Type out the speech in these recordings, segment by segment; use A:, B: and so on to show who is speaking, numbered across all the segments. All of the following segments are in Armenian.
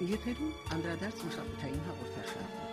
A: Եթերում անդրադարձ մշակութային հաղորդաշարն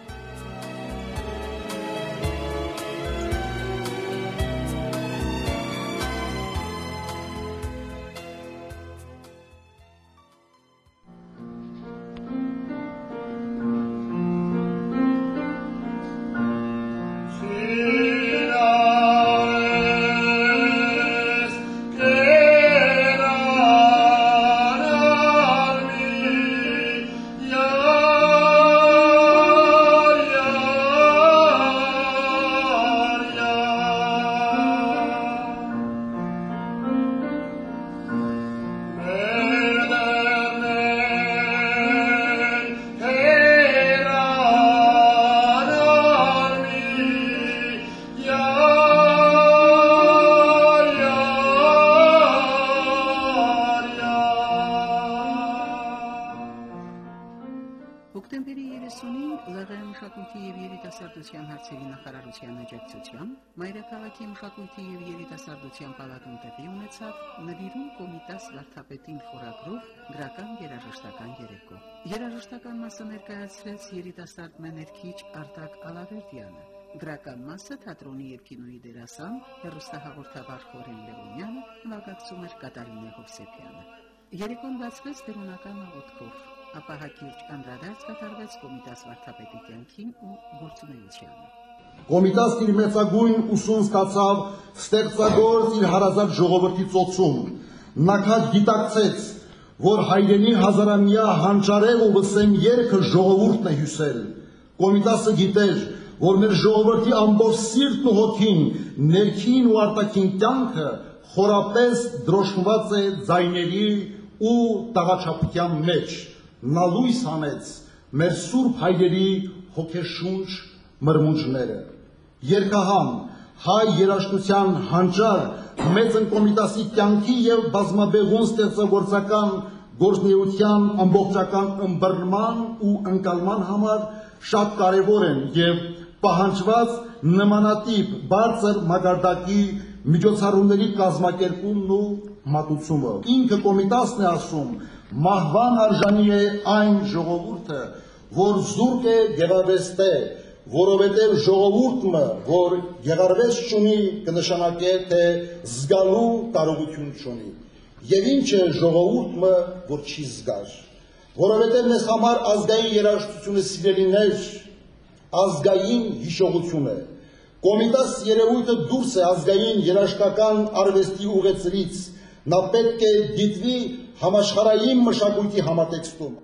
A: վարդապետին խորագրով գրական երաժշտական երեկո։ Երաժշտական մասը ներկայացրեց երիտասարդ մեներքիչ Արտակ Ալավերդյանը, գրական մասը թատրոնի եւ կինոյի դերասան հերոստահաղորդավար Խորեն Լևոնյանը, նվագակցում էր Կատարինե Հովսեփյանը։ Երեկոն բացվեց դերունական աղոթքով ապա հակիրճ անդրադարձ կատարվեց կոմիտաս վարդապետի կյանքին ու գործունեությանը։
B: Կոմիտասն իր մեծագույն ուսում ստացավ ստեղծագործ իր հարազատ ժողովրդի ծոցում։ Նա քաջ գիտակցեց, որ հայրենի հազարամյա հանճարեղ ու վսեմ երգը ժողովուրդն է հյուսել։ Կոմիտասը գիտեր, որ մեր ժողովրդի ամբողջ սիրտն ու հոգին, ներքին ու արտաքին կյանքը խորապես դրոշմված է ձայների ու տաղաչափության մեջ նա լույս հանեց մեր սուրբ հայրերի հոգեշունչ մրմունջները։ Երկահան հայ երաշտության հանճար մեծ ընկոմիտասի կյանքի եւ բազմաբեղուն ստեղծագործական գործնեության ամբողջական ըմբռնման ու ընկալման համար շատ կարևոր են եւ պահանջված նմանատիպ բարձր մակարդակի միջոցառումների կազմակերպումն ու մատուցումը։ Ինքը կոմիտասն է ասում, մահվան արժանի է այն ժողովուրդը, որ զուրկ է գեղարվեստե, որովհետև ժողովուրդը, որ գեղարվեստ չունի, կնշանակե, թե զգալու կարողություն չունի։ Եվ ինչ է ժողովուրդը, որ չի զգար։ Որովհետև մեզ համար ազգային երաժշտությունը սիրելիներ, ազգային հիշողություն է։ Կոմիտաս երևույթը դուրս է ազգային երաշտական արվեստի ուղեցրից, նա պետք է դիտվի համաշխարային մշակույթի համատեքստում։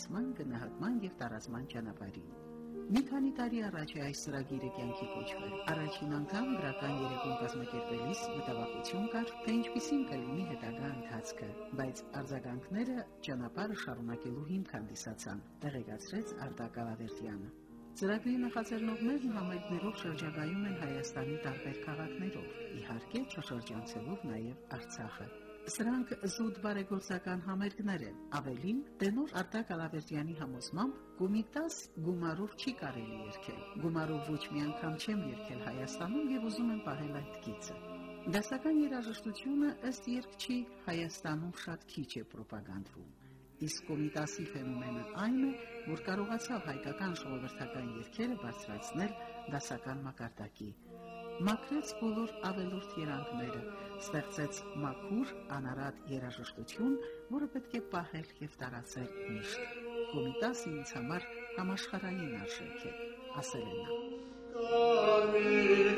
A: զարգացման, գնահատման եւ տարածման ճանապարհին։ Մի քանի տարի առաջ է այս ծրագիրը կյանքի կոչվել։ Առաջին անգամ գրական երեկոն կազմակերպելիս մտավախություն կար, թե ինչպիսին կլինի հետագա ընթացքը, բայց արձագանքները ճանապարհը շարունակելու հիմք հանդիսացան, տեղեկացրեց Արտակ Ալավերդյանը։ Ծրագրի նախաձեռնողներն համայնքներով շրջագայում են Հայաստանի տարբեր քաղաքներով, իհարկե չշրջանցելով նաև Արցախը։ Սրանք զուտ բարեգործական համերգներ են։ Ավելին, տենոր Արտակ Ալավերդյանի համոզմամբ Կոմիտաս գումարով չի կարելի երկել։ Գումարով ոչ մի անգամ չեմ երկել Հայաստանում եւ ուզում եմ պահել այդ գիծը։ Դասական երաժշտությունը ըստ երկչի Հայաստանում շատ քիչ է ռոպագանդվում։ Իսկ Կոմիտասի ֆենոմենը այն է, որ կարողացավ հայկական ժողովրդական երգերը բարձրացնել դասական մակարդակի։ մաքրեց բոլոր ավելորդ երանգները, ստեղծեց մաքուր, անարատ երաժշտություն, որը պետք է պահել եւ տարածել միշտ։ Կոմիտասը ինձ համար համաշխարհային արժեք է, ասել է նա։ Կարմիր,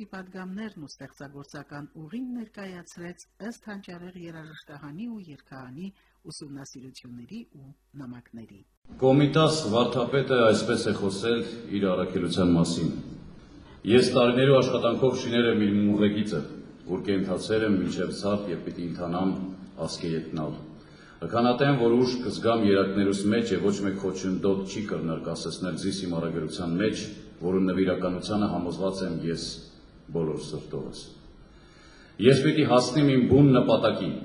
A: դասի падգամներն ու ստեղծագործական ուղին ներկայացրեց ըստ հանճարեղ երաժշտահանի ու երկահանի ուսումնասիրությունների ու նամակների։
C: Կոմիտաս վարչապետը այսպես է խոսել իր առաքելության մասին. Ես տարիներու աշխատանքով շիներ եմ իր մուղեկիցը, որ կենթացել եմ մինչև ցավ եւ պիտի ընթանամ ասկեյետնալ։ Հկանատեմ, որ ուշ կզգամ երակներուս մեջ է ոչ մեկ խոչընդոտ չի կրնարկասեցնել զիս իմ առագրության մեջ, որը նվիրականությանը համոզված եմ ես բոլոր սրտովս։ Ես պիտի հասնեմ իմ բուն նպատակին։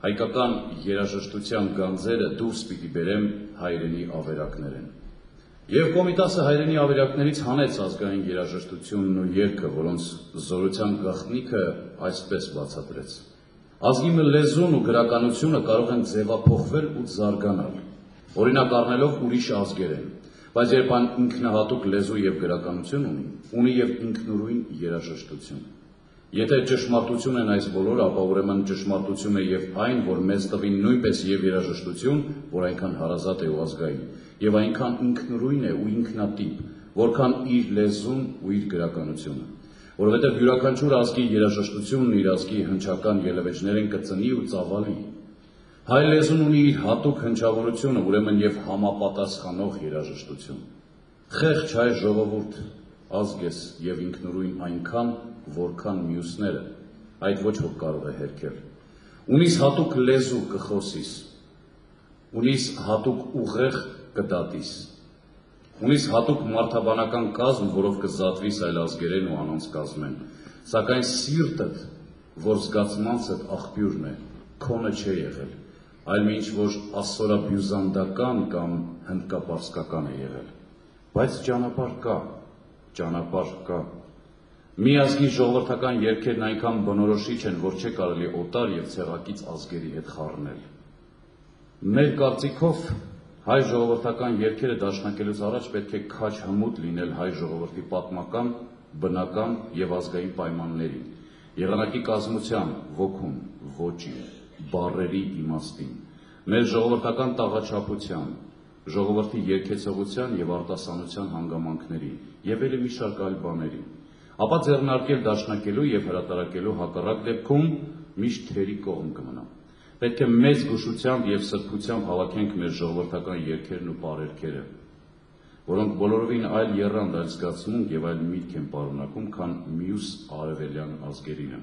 C: Հայկական երաժշտության գանձերը դուրս պիտի բերեմ հայրենի ավերակներեն։ Եվ կոմիտասը հայրենի ավերակներից հանեց ազգային երաժշտությունն ու երգը, որոնց զորության գաղտնիքը այսպես բացատրեց։ Ազգի լեզուն ու գրականությունը կարող են ձևափոխվել ու զարգանալ։ Օրինակ առնելով ուրիշ ազգերեն, Բայց երբ ան ինքնահատուկ լեզու եւ գրականություն ունի, ունի եւ ինքնուրույն երաժշտություն։ Եթե ճշմարտություն են այս բոլորը, ապա ուրեմն ճշմարտություն է եւ այն, որ մեզ տվին նույնպես եւ երաժշտություն, որ այնքան հարազատ է ու ազգային, եւ այնքան ինքնուրույն է ու ինքնատիպ, որքան իր լեզուն ու իր գրականությունը որովհետև յուրաքանչյուր ազգի երաժշտությունն իր ազգի հնչական ելևէջներեն կծնի ու ծավալի, Հայ լեզուն ունի իր հատուկ հնչավորությունը, ուրեմն եւ համապատասխանող երաժշտություն։ Խեղճ հայ ժողովուրդ ազգես եւ ինքնուրույն այնքան, որքան մյուսները, այդ ոչ ոք կարող է հերքել։ Ունիս հատուկ լեզու կխոսիս։ Ունիս հատուկ ուղեղ կդատիս։ Ունիս հատուկ մարդաբանական կազմ, որով կզատվիս այլ ազգերեն ու անոնց կազմեն։ Սակայն սիրտդ, որ զգացմանցդ աղբյուրն է, քոնը չէ եղել այլ ինչ որ ասորաբյուզանդական կամ հնդկապարսկական է եղել։ Բայց ճանապարհ կա, ճանապարհ կա։ Մի ազգի ժողովրդական երկերն այնքան բնորոշիչ են, որ չէ կարելի օտար եւ ցեղակից ազգերի հետ խառնել։ Մեր կարծիքով հայ ժողովրդական երկերը դաշնակելուց առաջ պետք է քաչ հմուտ լինել հայ ժողովրդի պատմական, բնական եւ ազգային պայմաններին, եղանակի կազմության, ոգուն, ոճի, բարերի իմաստին, մեր ժողովրդական տաղաչափության, ժողովրդի երկեցողության եւ արտասանության հանգամանքների եւ ելի մի շարք այլ բաների։ Ապա ձեռնարկել դաշնակելու եւ հրատարակելու հակառակ դեպքում միշտ թերի կողմ կմնա։ Պետք է մեծ գուշությամբ եւ սրբությամբ հավաքենք մեր ժողովրդական երկերն ու բարերքերը, որոնք բոլորովին այլ երրանդ, այլ զգացմունք եւ այլ միտք են պարունակում, քան մյուս արևելյան ազգերինը։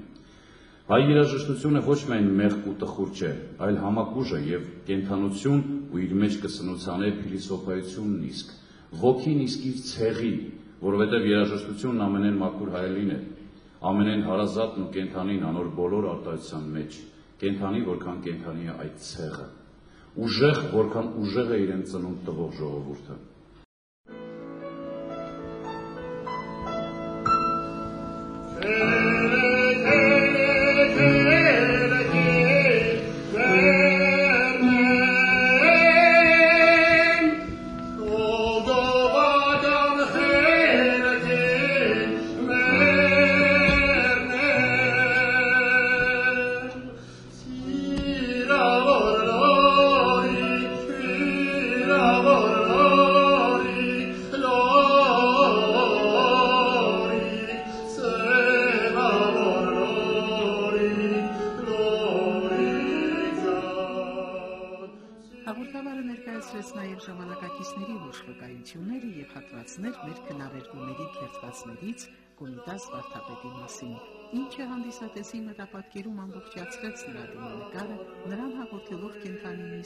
C: Հայ երաժշտությունը ոչ միայն մեղք ու տխուր չէ, այլ համակուժ է եւ կենթանություն ու իր մեջ կսնուցանե փիլիսոփայությունն իսկ, ոգին իսկ իր ցեղի, որովհետեւ երաժշտությունն ամենեն մաքուր հայելին է, ամենեն հարազատն ու կենթանին անոր բոլոր արտահայտության մեջ, կենթանի որքան կենթանի է այդ ցեղը, ուժեղ որքան ուժեղ է իրեն ծնունդ տվող ժողովուրդը։
D: Lord.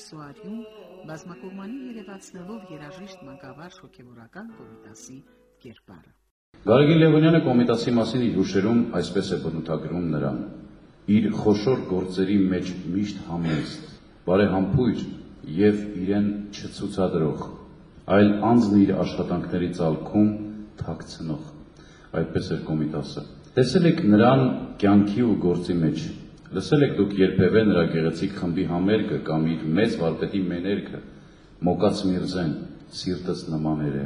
A: Սոարյուն, բազմակողմանի երևացնելով երաժիշտ մանկավար շոքեվորական Կոմիտասի կերպարը։
C: Գարեգին Լևոնյանը Կոմիտասի մասին իր հուշերում այսպես է բնութագրում նրան. իր խոշոր գործերի մեջ միշտ համեստ, բարեհամբույր եւ իրեն չցուցադրող, այլ անձն իր աշխատանքների ցալքում թաքցնող այդպես էր Կոմիտասը։ Տեսել եք նրան կյանքի ու գործի մեջ։ Լսել եք դուք երբևէ նրա գեղեցիկ խմբի համերգը կամ իր մեծ վարպետի մեներգը։ Մոկաց Միրզեն սիրտս նման էր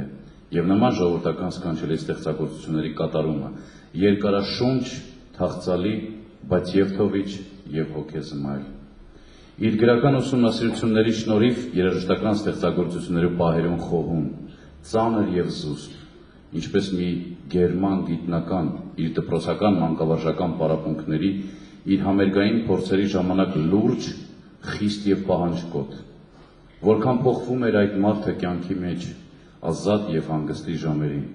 C: եւ նման ժողովրդական սքանչելի ստեղծագործությունների կատարումը երկարաշունչ, թաղծալի, բայց Եվթովիչ եւ հոգեզմայլ։ Իր գրական ուսումնասիրությունների շնորհիվ երաժշտական ստեղծագործությունների պահերուն խոհում, ծանր եւ զուսպ ինչպես մի գերման գիտնական իր դպրոցական մանկավարժական պարապմունքների իր համերգային փորձերի ժամանակ լուրջ, խիստ եւ պահանջկոտ։ Որքան փոխվում էր այդ մարդը կյանքի մեջ, ազատ եւ հանգստի ժամերին,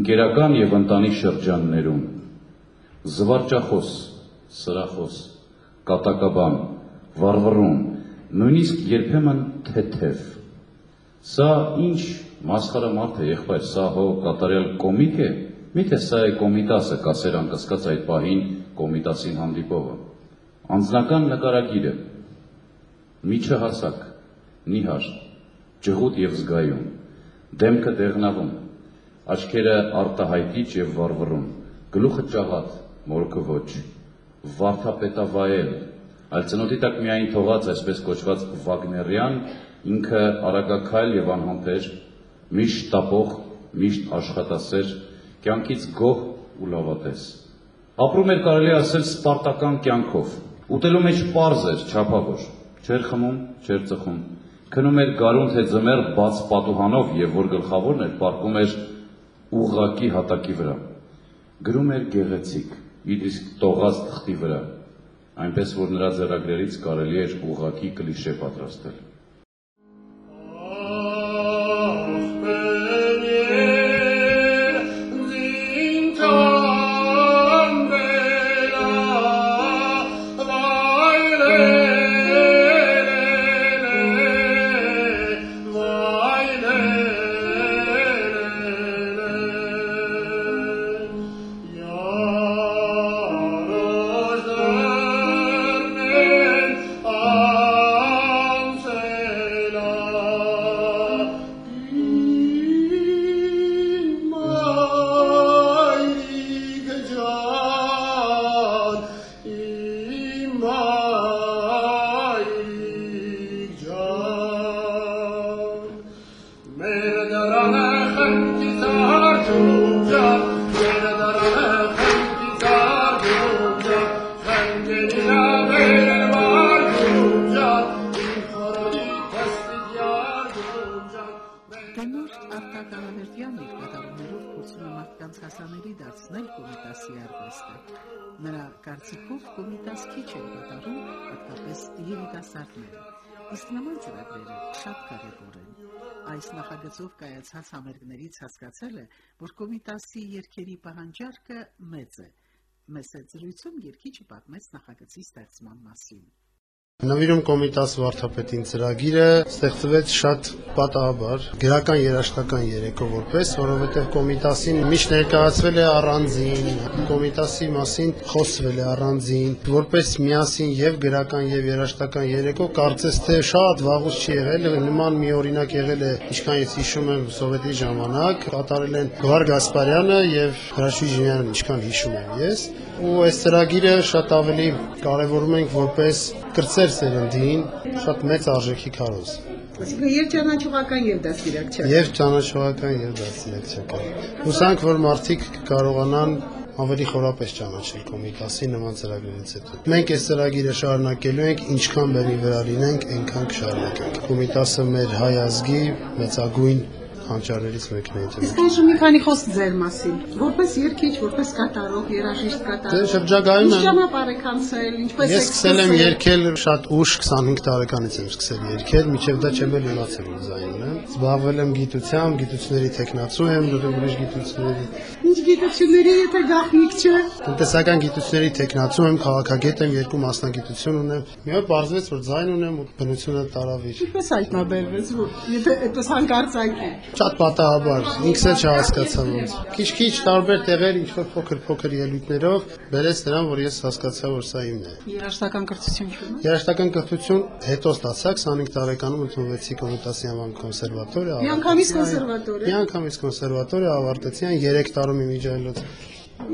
C: ընկերական եւ ընտանի շրջաններում, զվարճախոս, սրախոս, կատակաբան, վառվռուն, նույնիսկ երբեմն թեթև։ Սա ինչ Մասխարը մարդ է, եղբայր, սա հո կատարյալ կոմիկ է։ Միթե սա է կոմիտասը, կասեր անկասկած այդ պահին կոմիտասին հանդիպողը։ Անձնական նկարագիրը։ Միջը հասակ, նիհար, ջղուտ եւ զգայուն, դեմքը դեղնավուն, աչքերը արտահայտիչ եւ վառվռուն, գլուխը ճաղատ, մորուքը ոչ, վարդապետավայել, այլ ծնոտի տակ միայն թողած այսպես կոչված վագներյան, ինքը արագակայլ եւ անհամբեր միշտ տապող, միշտ աշխատասեր, կյանքից գոհ ու լավատես։ Ապրում էր կարելի ասել սպարտական կյանքով։ Ուտելու մեջ པարզ էր, չափավոր։ Չեր խմում, չեր ծխում։ Քնում էր գարուն թե ձմեռ բաց պատուհանով եւ որ գլխավորն էր, պարկում էր ուղղակի հատակի վրա։ Գրում էր գեղեցիկ, իր իսկ տողած թղթի վրա, այնպես որ նրա ձեռագրերից կարելի էր ուղղակի կլիշե պատրաստել։
A: հասկացել է, որ կոմիտասի երկերի պահանջարկը մեծ է։ Մեծ է զրույցում երկիչը պատմեց նախագծի ստեղծման մասին։
D: Նվիրում Կոմիտաս վարդապետին ծրագիրը ստեղծվեց շատ պատահաբար գրական երաշտական երեկո որպես, որովհետև Կոմիտասին միշտ ներկայացվել է առանձին, Կոմիտասի մասին խոսվել է առանձին, որպես միասին եւ գրական եւ երաշտական երեկո, կարծես թե շատ վաղուց չի եղել, նման մի օրինակ եղել է, ինչքան ես հիշում եմ Սովետի ժամանակ, կատարել են Գվար Գասպարյանը եւ Հրաշվի Ժինյանը, ինչքան հիշում եմ ես, ու այս ծրագիրը շատ ավելի կարևորում ենք որպես կրծեր սերնդին շատ մեծ արժեքի քարոզ։
A: Այսինքն եւ ճանաչողական եւ դաստիարակչական։
D: Եվ ճանաչողական եւ դաստիարակչական։ Հուսանք, որ մարդիկ կարողանան ավելի խորապես ճանաչել կոմիկասի նման ծրագրերից հետո։ Մենք այս ծրագիրը շարունակելու ենք, ինչքան բեմի վրա լինենք, այնքան կշարունակենք։ Կոմիկասը մեր հայ ազգի մեծագույն հանճարներից մեկն է ինձ։
A: Իսկ այժմ մի քանի խոսք ձեր մասին։ Որպես երգիչ, որպես կատարող, երաժիշտ
D: Դե
A: կատարող։
D: շրջագայում
A: Ինչ
D: եմ
A: ճանապարհ եք անցել, ինչպես
D: Ես
A: եք
D: սկսել եմ երգել շատ ուշ 25 տարեկանից եմ սկսել երգել, միջև դա չեմ էլ իմացել ունեմ։ Զբաղվել եմ գիտությամբ, գիտությունների տեխնացու եմ, ուրիշ գիտությունների
A: Ինչ գիտությունների եթե գաղտնիք չէ։
D: Տնտեսական գիտությունների տեխնացու եմ, քաղաքագետ եմ, երկու մասնագիտություն ունեմ։ Մի օր բարձվեց, որ ձայն ունեմ ու բնությունը տարավիր։
A: Ինչպես հայտնաբերվեց, որ եթե այդպես հանկարծակի։
D: Շատ պատահաբար, ինքս էլ չհասկացա ոնց։ Քիչ-քիչ տարբեր տեղեր ինչ որ փոքր-փոքր ելույթներով բերեց նրան, որ ես հասկացա, որ սա իմն է։
A: Երաժշտական կրթություն չունի։
D: Երաշտական կրթություն հետո ստացա 25 տարեկանում ընդունվեցի Կոմիտասի անվան կոնսերվատորիա։
A: Միանգամից կոնսերվատորիա։
D: Միանգամից կոնսերվատորիա ավարտեցի այն 3 տարում իմիջայլոց։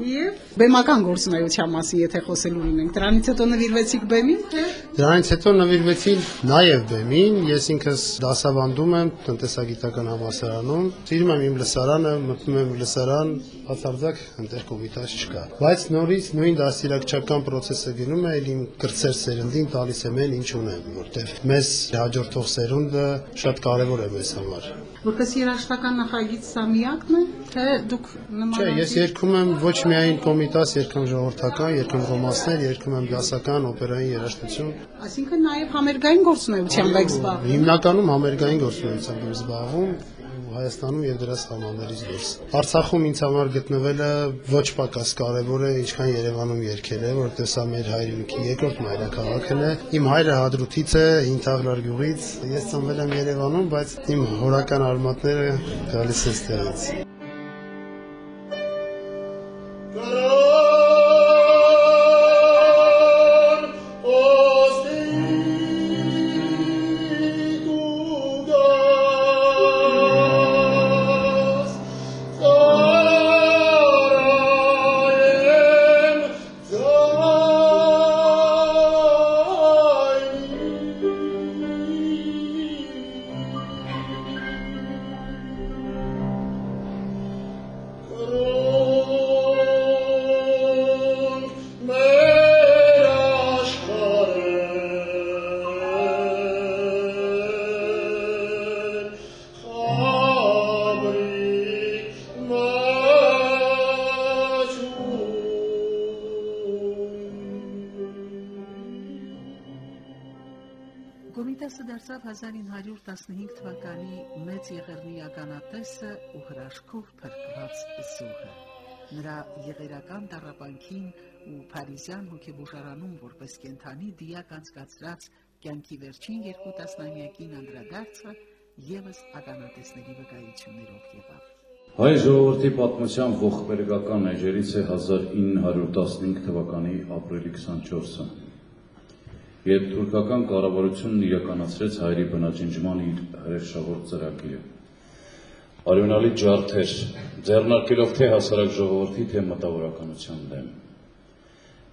A: Եվ բեմական գործունեության մասին եթե խոսելու լինենք, դրանից հետո նվիրվեցիք բեմին, թե
D: Դրանից հետո նվիրվեցի նաև բեմին, ես ինքս դասավանդում եմ տնտեսագիտական համալսարանում։ Սիրում եմ իմ լսարանը, մտնում եմ լսարան, բացարձակ այնտեղ կոմիտաս չկա։ Բայց նորից նույն դասիրակչական process-ը գնում է, այլ իմ կրծեր սերնդին տալիս եմ այն ինչ ունեմ, որտեղ մեզ հաջորդող սերունդը շատ կարևոր է մեզ համար։
A: որպես երաժշտական նախագիծ սա միակն է, թե դուք նման
D: Չէ, ես երգում եմ ոչ միայն կոմիտաս, երգում ժողովրդական, երգում ռոմանսներ, երգում եմ դասական, օպերային երաժշտություն։
A: Այսինքն նաև համերգային գործունեությամբ եք զբաղվում։
D: Հիմնականում համերգային գործունեությամբ եմ զբաղվում ու Հայաստանում եւ դրա սահմաններից դուրս։ Արցախում ինձ համար գտնվելը ոչ պակաս կարևոր է, ինչքան Երևանում երգելը, որովհետեւ սա մեր հայրենիքի երկրորդ մայրաքաղաքն է։ Իմ հայրը Հադրութից է, Հինթաղլար գյուղից։ Ես ծնվել եմ Երևանում, բայց իմ հորական արմատները գալիս են ստեղից։
A: դարձավ 1915 թվականի մեծ եղեռնի ականատեսը ու հրաշքով փրկված զոհը։ Նրա եղերական տարապանքին ու Փարիզյան հոգեբուժարանում որպես կենթանի դիակ անցկացրած կյանքի վերջին երկու տասնամյակին անդրադարձը եւս ականատեսների վկայություններով եղավ։
C: Հայ ժողովրդի պատմության ողբերգական էջերից է 1915 թվականի ապրիլի 24-ը, երբ թուրքական կառավարությունն իրականացրեց հայերի բնաջնջման իր հրեշավոր ծրագիրը։ Արյունալի ջարդեր, ձեռնարկելով թե հասարակ ժողովրդի, թե մտավորականության դեմ։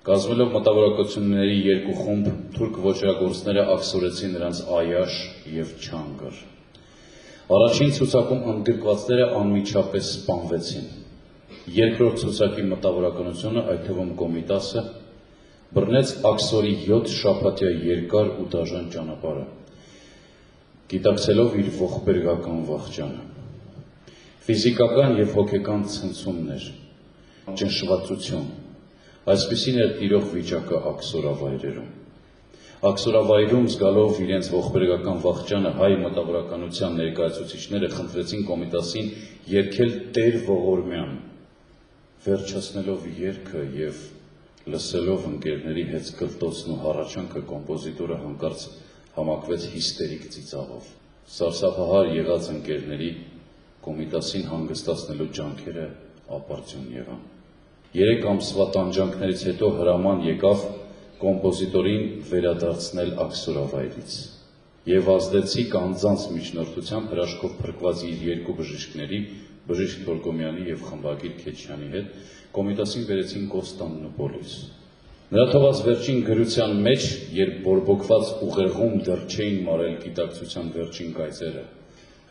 C: Կազմելով մտավորականությունների երկու խումբ, թուրք ոչրագործները ակսորեցին նրանց այաշ եւ չանգր։ Առաջին ցուցակում ընդգրկվածները անմիջապես սպանվեցին։ Երկրորդ ցուցակի մտավորականությունը, այդ թվում Կոմիտասը, բռնեց աքսորի 7 շաբաթյա երկար ու դաժան ճանապարհը, գիտակցելով իր ողբերգական վախճանը։ Ֆիզիկական եւ հոգեկան ցնցումներ, ճնշվածություն, այսպիսին էր տիրող վիճակը աքսորավայրերում։ Աքսորավայրում զգալով իրենց ողբերգական վախճանը հայ մտավորականության ներկայացուցիչները խնդրեցին կոմիտասին երկել Տեր ողորմյան, վերջացնելով երգը եւ լսելով ընկերների հետ կլտոցն ու հառաչանքը կոմպոզիտորը հանկարծ համակվեց հիստերիկ ծիծաղով։ Սարսափահար եղած ընկերների կոմիտասին հանգստացնելու ջանքերը ապարդյուն եղան։ Երեք ամսվա տանջանքներից հետո հրաման եկավ կոմպոզիտորին վերադարձնել աքսորավայրից եւ ազդեցիկ անձանց միջնորդությամբ հրաշքով փրկված իր երկու բժիշկների բժիշկ Թորգոմյանի եւ խմբագիր Քեչյանի հետ կոմիտասին վերեցին Կոստանդնուպոլիս։ Նրա թողած վերջին գրության մեջ, երբ բորբոքված ուղեղում դեռ չէին մարել գիտակցության վերջին կայծերը,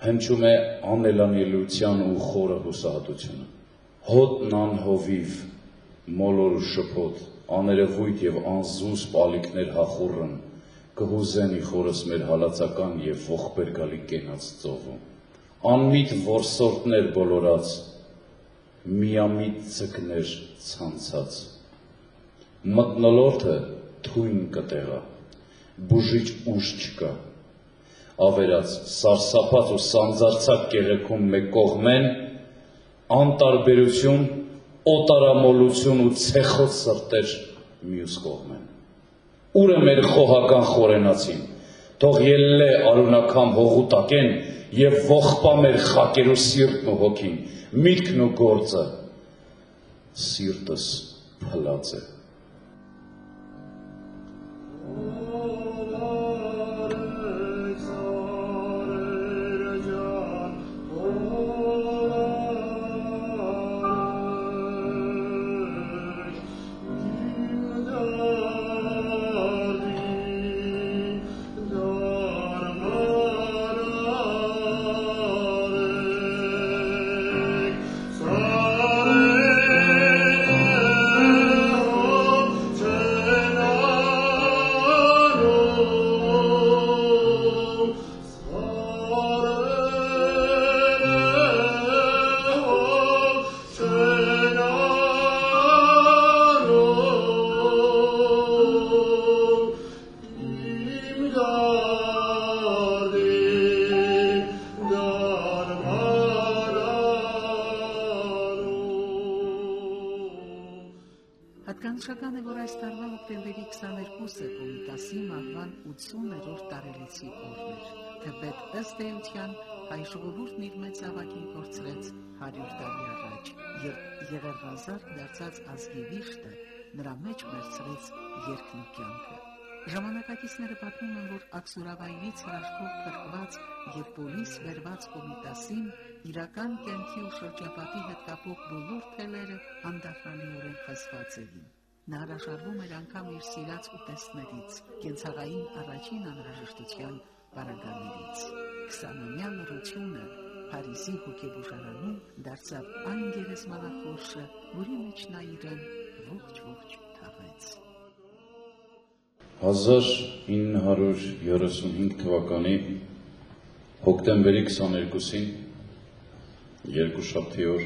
C: հնչում է անելանելիության ու խորը հուսահատությունը։ Հոտն անհովիվ, մոլոր ու շփոթ, աներևույթ եւ անզուս պալիկներ հախուրն կհուզեն ի խորս մեր հալածական եւ ողբերգալի կենաց ծովում։ անմիտ որսորդներ բոլորած, միամիտ ձկներ ցանցած։ Մտնոլորտը թույն կտեղա, բուժիչ ուժ չկա։ Ավերած սարսափած ու սանձարցակ կեղեքում մեկ կողմեն անտարբերություն, օտարամոլություն ու ցեխոտ սրտեր մյուս կողմեն։ Ուր է մեր խոհական խորենացին։ Թող ելլե արունակամ հողուտակեն եւ ողբա մեր խակերու սիրտն ու հոգին, միտքն ու գործը։ Սիրտս փլած է։
A: Հատկանշական է, 80-րդ տարելիցի օրն էր։ Թեպետ ըստ էության հայ ժողովուրդն իր մեծ ավակին կորցրեց 100 տարի առաջ, եւ Եղեռազարդ դարձած ազգի վիշտը նրա մեջ մերցրեց երկնի կյանքը։ Ժամանակակիցները պատմում են, որ Աքսուրավայրից հրաշքով փրկված եւ պոլիս վերված Կոմիտասին իրական կյանքի ու շրջապատի հետ կապող բոլոր թելերը անդառնալիորեն խսված էին։ Նա հրաժարվում էր անգամ իր սիրած ուտեստներից, կենցաղային առաջին անհրաժեշտության բարագաներից։ 20-ամյա լրությունը Փարիզի հոգեբուժարանում դարձավ այն գերեզմանախորշը, որի մեջ նա իրեն ողջ-ողջ թաղեց։
C: 1935 թվականի հոկտեմբերի 22-ին երկուշաբթի օր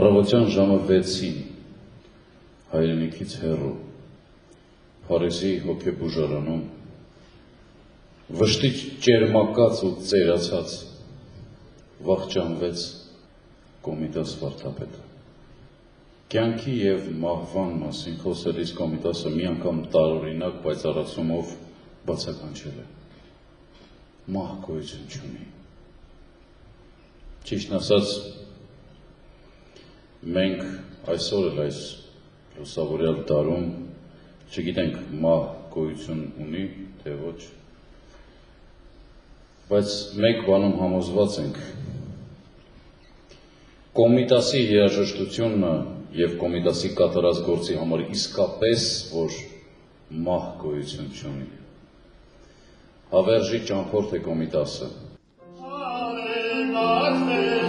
C: առավոտյան ժամը 6-ին հայրենիքից հեռու Փարիզի հոգեբուժարանում վշտի ճերմակած ու ծերացած վախճանվեց Կոմիտաս վարդապետը Կյանքի եւ մահվան մասին խոսելիս կոմիտասը մի անգամ տարօրինակ պայծառացումով բացականչել է։ Մահ գոյություն չունի։ Ճիշտն ասած, մենք այսօր էլ այս լուսավորյալ տարում չգիտենք մահ գոյություն ունի, թե ոչ, բայց մեկ բանում համոզված ենք, Կոմիտասի երաժշտությունը եւ Կոմիտասի կատարած գործի համար իսկապես որ մահ գոյություն չունի։ Հավերժի ճամփորդ է Կոմիտասը։
A: Համերգի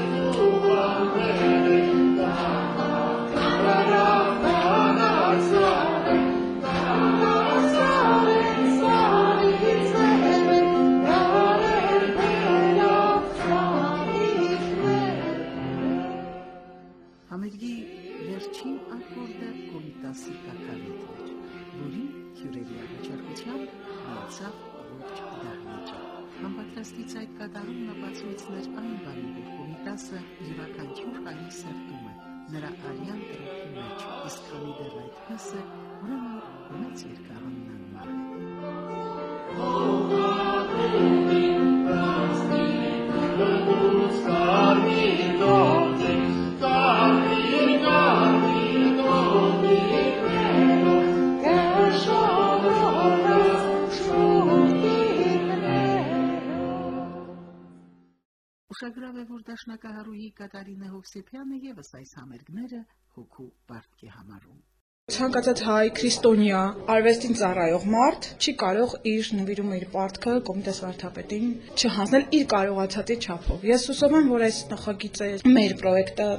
A: Կատարինե Հովսեփյանը եւս այս համերգները հոգու պարտք է համարում։
E: Ցանկացած հայ քրիստոնյա արվեստին ծառայող մարդ չի կարող իր նվիրումը իր պարտքը կոմիտես վարդապետին չհանձնել իր կարողացածի չափով։ Ես հուսով եմ, որ այս նախագիծը մեր պրոյեկտը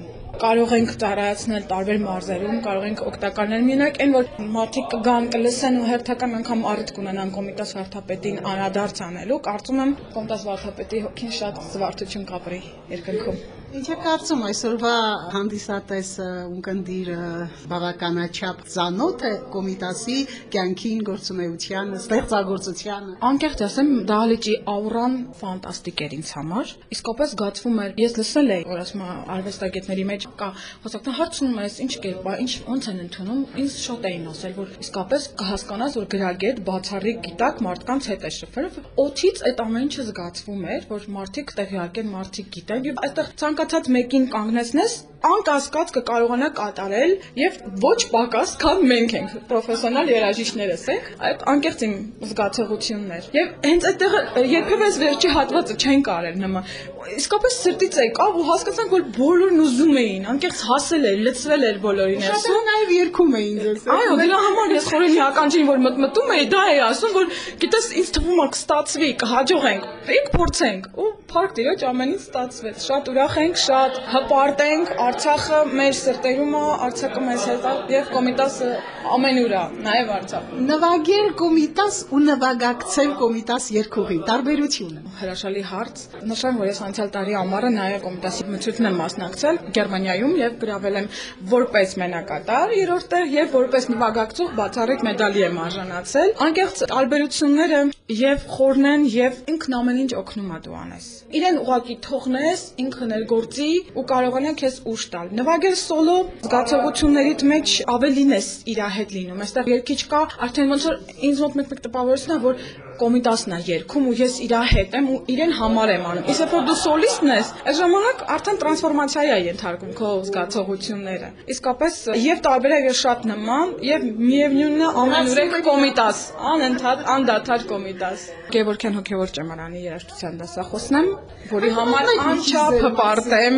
E: կարող ենք ծառայացնել տարբեր մարզերում, կարող ենք օգտակարներ միանալ, այն որ մարդիկ կգան, կլսեն ու հերթական անգամ առիթ կունենան կոմիտես վարդապետին անդրադարձ անելու, կարծում եմ կոմիտես վարդապետի հոգին շատ զվարթություն կապրի երկնքում։
A: Ինչ է կարծում այսօրվա հանդիսատեսը ունկնդիրը բավականաչափ ծանոթ է կոմիտասի կյանքին, գործունեությանը, ստեղծագործությանը։
E: Անկեղծ ասեմ, դահլիճի աուրան ֆանտաստիկ էր ինձ համար։ Իսկապես զգացվում էր, ես լսել էի, որ ասում արվեստագետների մեջ կա խոսակցություն հարցնում ես, ինչ կերպ ինչ ոնց են ընդունում, ինձ շատ էին ասել, որ իսկապես կհասկանաս, որ գրագետ բացառիկ գիտակ մարդկանց հետ է շփվել։ Օթից այդ ամեն ինչը զգացվում էր, որ մարդիկ տեղյակ են, մարդիկ գիտեն եւ այստեղ ցանկացած մեկին կանգնեցնես, անկասկած կկարողանա կատարել եւ ոչ պակաս, քան մենք ենք, պրոֆեսիոնալ երաժիշտներս ենք։ Այդ անկեղծ իմ զգացողությունն էր։ Եվ հենց այդտեղ երբևէ այս վերջի հատվածը չեն կարել նման իսկապես սրտից եկավ ու հասկացանք որ բոլորն ուզում էին անկեղծ հասել էր լծվել էր բոլորի ներսում
A: Շատ նաև երկում էին ձեզ։
E: այո դրա համար ես խորին ականջին որ մտմտում էի դա էի ասում որ գիտես ինձ թվում է կստացվի կհաջողենք մենք փորձենք ու փառք Տիրոջ ամեն ինչ ստացվեց շատ ուրախ ենք շատ հպարտ ենք Արցախը մեր սրտերում է Արցախը մեզ հետ է եւ կոմիտասը ամենուր է նաեւ Արցախը
A: Նվագել կոմիտաս ու նվագակցել կոմիտաս երկուղի տարբերությունը։
E: հրաշալի հարց նշեմ որ ես անցյալ տարի ամառը նաև կոմիտասի մրցույթին եմ մասնակցել Գերմանիայում եւ գրավել եմ որպես մենակատար երրորդ տեղ եւ որպես նվագակցող բացառիկ մեդալի եմ արժանացել անկեղծ տարբերությունները եւ խորնեն եւ ինքն ամեն ինչ օգնում է դու անես իրեն ուղակի թողնես ինքը ներգործի ու կարողանա քեզ ուշ տալ նվագել սոլո զգացողություններիդ մեջ ավելին ես իր հետ լինում այստեղ երկիչ կա արդեն ոնց որ ինձ մոտ մեկ-մեկ տպավորեցնա որ կոմիտասն է երգում ու ես իր հետ եմ ու իրեն համար եմ անում։ Իսկ որ դու սոլիստն ես, այս ժամանակ արդեն տրանսֆորմացիա է ենթարկում քո զգացողությունները։ Իսկապես եւ տարբերակը շատ նման եւ միևնույնն է ամենուրեք կոմիտաս, անընդհատ անդադար կոմիտաս։ Գևորգյան հոգեվոր ճեմարանի երաժշտության դասախոսն եմ, որի համար անչափ հպարտ եմ։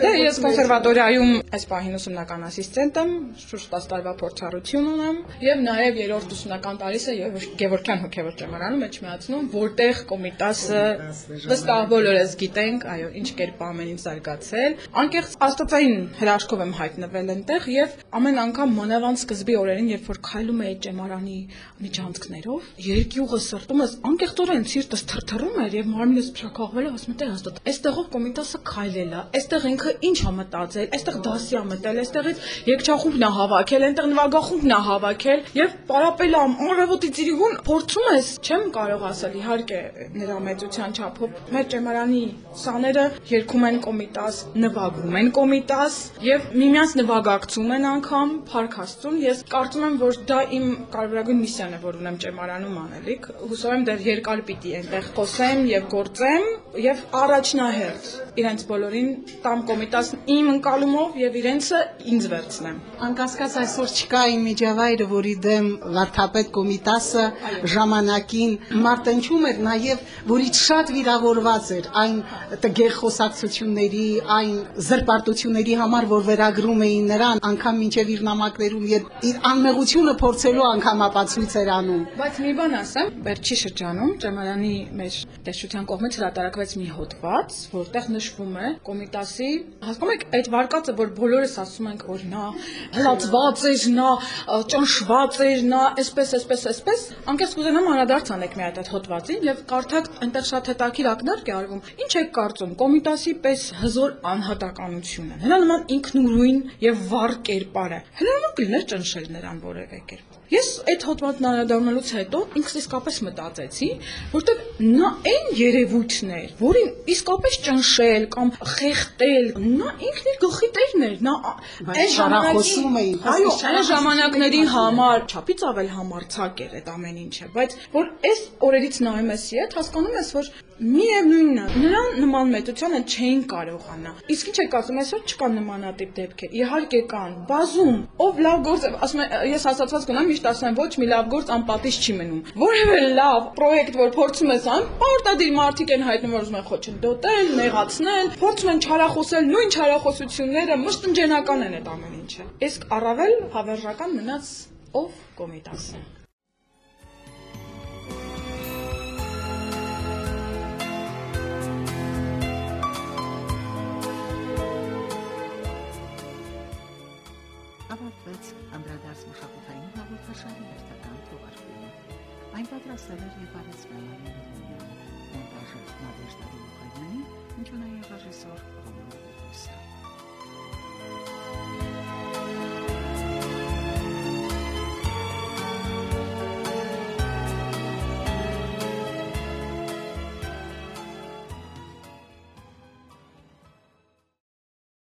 E: Դե ես կոնսերվատորիայում այս պահին ուսումնական ասիստենտ եմ, շուրջ 10 տարվա փորձառություն ունեմ եւ նաեւ երրորդ ուսումնական տարիցը Գևորգյան հոգեվոր ճեմարանում մեջ միացնում, որտեղ կոմիտասը վստահ բոլորս գիտենք, այո, ինչ կերպ ամեն ինչ զարգացել։ Անկեղծ աստծային հրաշքով եմ հայտնվել այնտեղ եւ ամեն անգամ մանավանդ սկզբի օրերին, երբ որ քայլում էի ճեմարանի միջանցքներով, երկյուղը սրտումս անկեղծորեն սիրտս թրթռում էր եւ մարմինս փրկաղվել է, ասում եմ, հաստատ, այստեղով կոմիտասը քայլել է, այստեղ ինքը ինչ ա մտածել, այստեղ դասի ա մտել, այստեղից երկչախումբն ա հավաքել, այնտեղ նվագախումբն ա հավաքել եւ պարապելամ արևոտի ծիրիգուն փորձում ես, չեմ կարող ասել, իհարկե նրա մեծության չափով մեր ճեմարանի սաները երգում են կոմիտաս, նվագում են կոմիտաս եւ միմյանց նվագակցում են անգամ Փարք Աստծուն։ Ես կարծում եմ, որ դա իմ կարևորագույն միսիան է, որ ունեմ ճեմարանում անելիք։ Հուսով եմ դեռ երկար պիտի այնտեղ խոսեմ եւ գործեմ եւ առաջնահերթ իրենց բոլորին տամ կոմիտասն իմ ընկալումով եւ իրենցը ինձ վերցնեմ։
A: Անկասկած այսօր չկա իմ միջավայրը, որի դեմ վարդապետ կոմիտասը ժամանակին մարտնչում էր նաև, որից շատ վիրավորված էր այն տգեղ խոսակցությունների, այն զրպարտությունների համար, որ վերագրում էին նրան, անգամ մինչև իր նամակներում եւ իր անմեղությունը փորձելու անգամ ապացույց էր անում։
E: Բայց մի բան ասեմ, վերջի շրջանում ճեմարանի մեր տեսչության կողմից հրատարակվեց մի հոդված, որտեղ նշվում է կոմիտասի, հասկանում եք, այդ վարկածը, որ բոլորս ասում ենք, որ նա հլացված էր, նա ճնշված էր, նա այսպես, այսպես, այսպես, անկեղծ կուզենամ անդրադարձ անեք մի այդ հոդվածին եւ կարդակ այնտեղ շատ հետաքրիր ակնարկ է արվում։ Ինչ եք կարծում, կոմիտասի պես հզոր անհատականությունը, նրա նման ինքնուրույն եւ վառ կերպարը, հնարավոր կլիներ ճնշել նրան որևէ կերպ։ Ես այդ հոդվածն անդրադառնալուց հետո ինքս իսկապես մտածեցի, որտեղ նա այն երևույթն էր, որին իսկապես ճնշել կամ խեղտել, նա ինքն իր գլխի տերն էր, նա
A: այն
E: ժամանակում
A: էին,
E: այո, այն ժամանակների համար չափից ավել համարցակ էր այդ ամեն ինչը, բայց որ այս օրերից նայում ես իդ, հասկանում ես, որ միևնույնն է, նրան նման մեծությանը չէին կարողանա։ Իսկ ինչ եք ասում, այսօր չկան նմանատիպ դեպքեր։ Իհարկե կան, բազում, ով լավ գործ, ասում եմ, ես հասածված կունեմ, միշտ ասեմ ոչ մի լավ գործ անպատիժ չի մնում։ Որևէ լավ պրոյեկտ, որ փորձում ես ան, պարտադիր մարդիկ են հայտնում որ ուզում են խոչընդոտել, նեղացնել, փորձում են չարախոսել, նույն չարախոսությունները մշտնջենական են այդ ամեն ինչը։ Իսկ առավել հավերժական մնաց ով կոմիտասը։
A: ավարտվեց անդրադարձ մշակութային հաղորդաշարի հերթական թողարկումը։ Այն պատրաստել էր եւ արեցվել Արմեն Ռոմյանը, մոնտաժը Նադեժդա Մուխայանի, ընդունային ռեժիսոր Ռոման Պետրոսյանը։